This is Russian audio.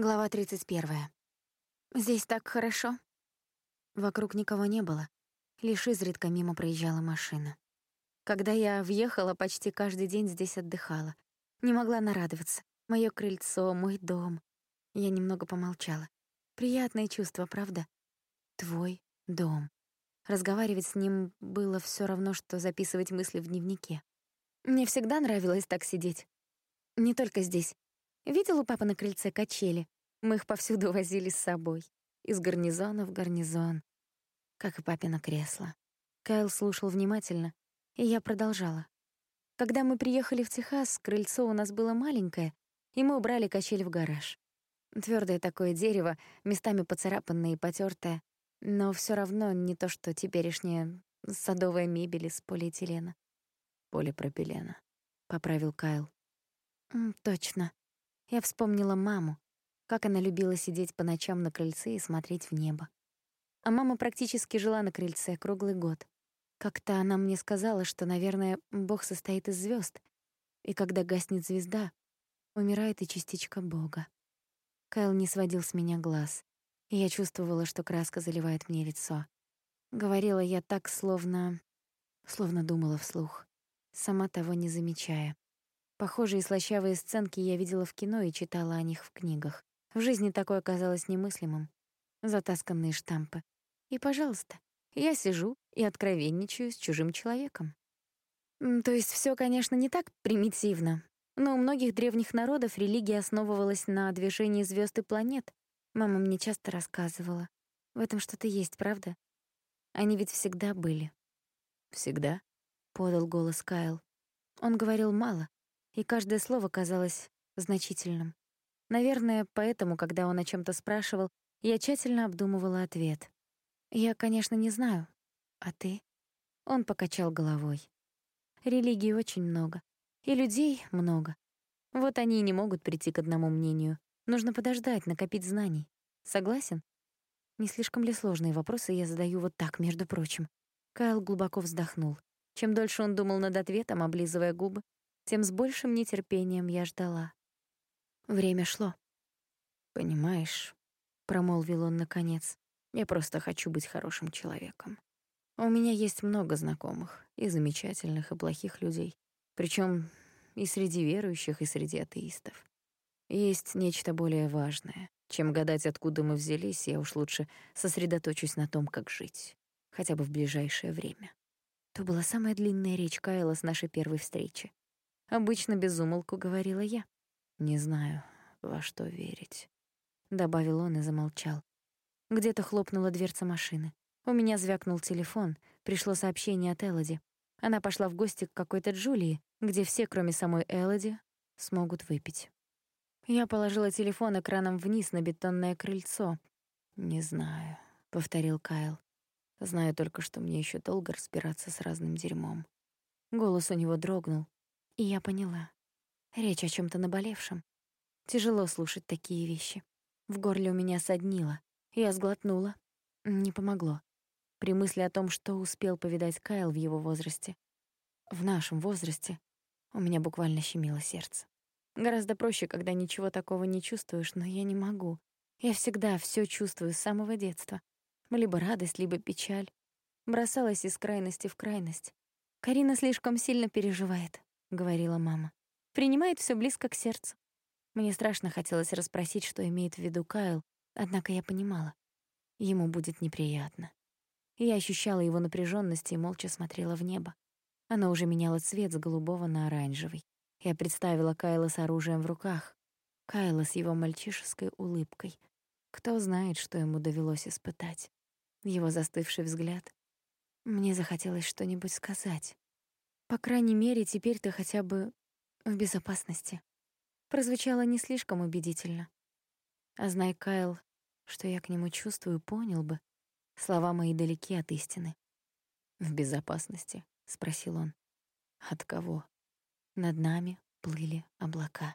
Глава 31. Здесь так хорошо. Вокруг никого не было. Лишь изредка мимо проезжала машина. Когда я въехала, почти каждый день здесь отдыхала. Не могла нарадоваться. Моё крыльцо, мой дом. Я немного помолчала. Приятное чувство, правда? Твой дом. Разговаривать с ним было всё равно, что записывать мысли в дневнике. Мне всегда нравилось так сидеть. Не только здесь. Видел у папы на крыльце качели? Мы их повсюду возили с собой. Из гарнизона в гарнизон. Как и папино кресло. Кайл слушал внимательно, и я продолжала. Когда мы приехали в Техас, крыльцо у нас было маленькое, и мы убрали качель в гараж. Твёрдое такое дерево, местами поцарапанное и потёртое, но всё равно не то, что теперешняя садовая мебель из полиэтилена. Полипропилена, — поправил Кайл. Точно. Я вспомнила маму, как она любила сидеть по ночам на крыльце и смотреть в небо. А мама практически жила на крыльце круглый год. Как-то она мне сказала, что, наверное, Бог состоит из звезд, и когда гаснет звезда, умирает и частичка Бога. Кайл не сводил с меня глаз, и я чувствовала, что краска заливает мне лицо. Говорила я так, словно... словно думала вслух, сама того не замечая. Похожие слащавые сценки я видела в кино и читала о них в книгах. В жизни такое казалось немыслимым. Затасканные штампы. И, пожалуйста, я сижу и откровенничаю с чужим человеком. То есть все, конечно, не так примитивно, но у многих древних народов религия основывалась на движении звезд и планет. Мама мне часто рассказывала. В этом что-то есть, правда? Они ведь всегда были. «Всегда?» — подал голос Кайл. Он говорил мало, и каждое слово казалось значительным. Наверное, поэтому, когда он о чем то спрашивал, я тщательно обдумывала ответ. «Я, конечно, не знаю. А ты?» Он покачал головой. «Религий очень много. И людей много. Вот они и не могут прийти к одному мнению. Нужно подождать, накопить знаний. Согласен?» Не слишком ли сложные вопросы я задаю вот так, между прочим? Кайл глубоко вздохнул. Чем дольше он думал над ответом, облизывая губы, тем с большим нетерпением я ждала. Время шло. «Понимаешь», — промолвил он наконец, — «я просто хочу быть хорошим человеком. У меня есть много знакомых, и замечательных, и плохих людей, причем и среди верующих, и среди атеистов. Есть нечто более важное. Чем гадать, откуда мы взялись, я уж лучше сосредоточусь на том, как жить, хотя бы в ближайшее время». То была самая длинная речь Кайла с нашей первой встречи. Обычно без умолку говорила я. «Не знаю, во что верить», — добавил он и замолчал. Где-то хлопнула дверца машины. У меня звякнул телефон, пришло сообщение от Элоди. Она пошла в гости к какой-то Джулии, где все, кроме самой Элоди, смогут выпить. Я положила телефон экраном вниз на бетонное крыльцо. «Не знаю», — повторил Кайл. «Знаю только, что мне еще долго разбираться с разным дерьмом». Голос у него дрогнул, и я поняла. Речь о чем то наболевшем. Тяжело слушать такие вещи. В горле у меня соднило. Я сглотнула. Не помогло. При мысли о том, что успел повидать Кайл в его возрасте, в нашем возрасте, у меня буквально щемило сердце. Гораздо проще, когда ничего такого не чувствуешь, но я не могу. Я всегда все чувствую с самого детства. Либо радость, либо печаль. Бросалась из крайности в крайность. Карина слишком сильно переживает. — говорила мама. «Принимает все близко к сердцу». Мне страшно хотелось расспросить, что имеет в виду Кайл, однако я понимала. Ему будет неприятно. Я ощущала его напряженность и молча смотрела в небо. Оно уже меняло цвет с голубого на оранжевый. Я представила Кайла с оружием в руках. Кайла с его мальчишеской улыбкой. Кто знает, что ему довелось испытать. Его застывший взгляд. Мне захотелось что-нибудь сказать. По крайней мере, теперь ты хотя бы в безопасности. Прозвучало не слишком убедительно. А знай, Кайл, что я к нему чувствую, понял бы. Слова мои далеки от истины. «В безопасности?» — спросил он. «От кого?» Над нами плыли облака.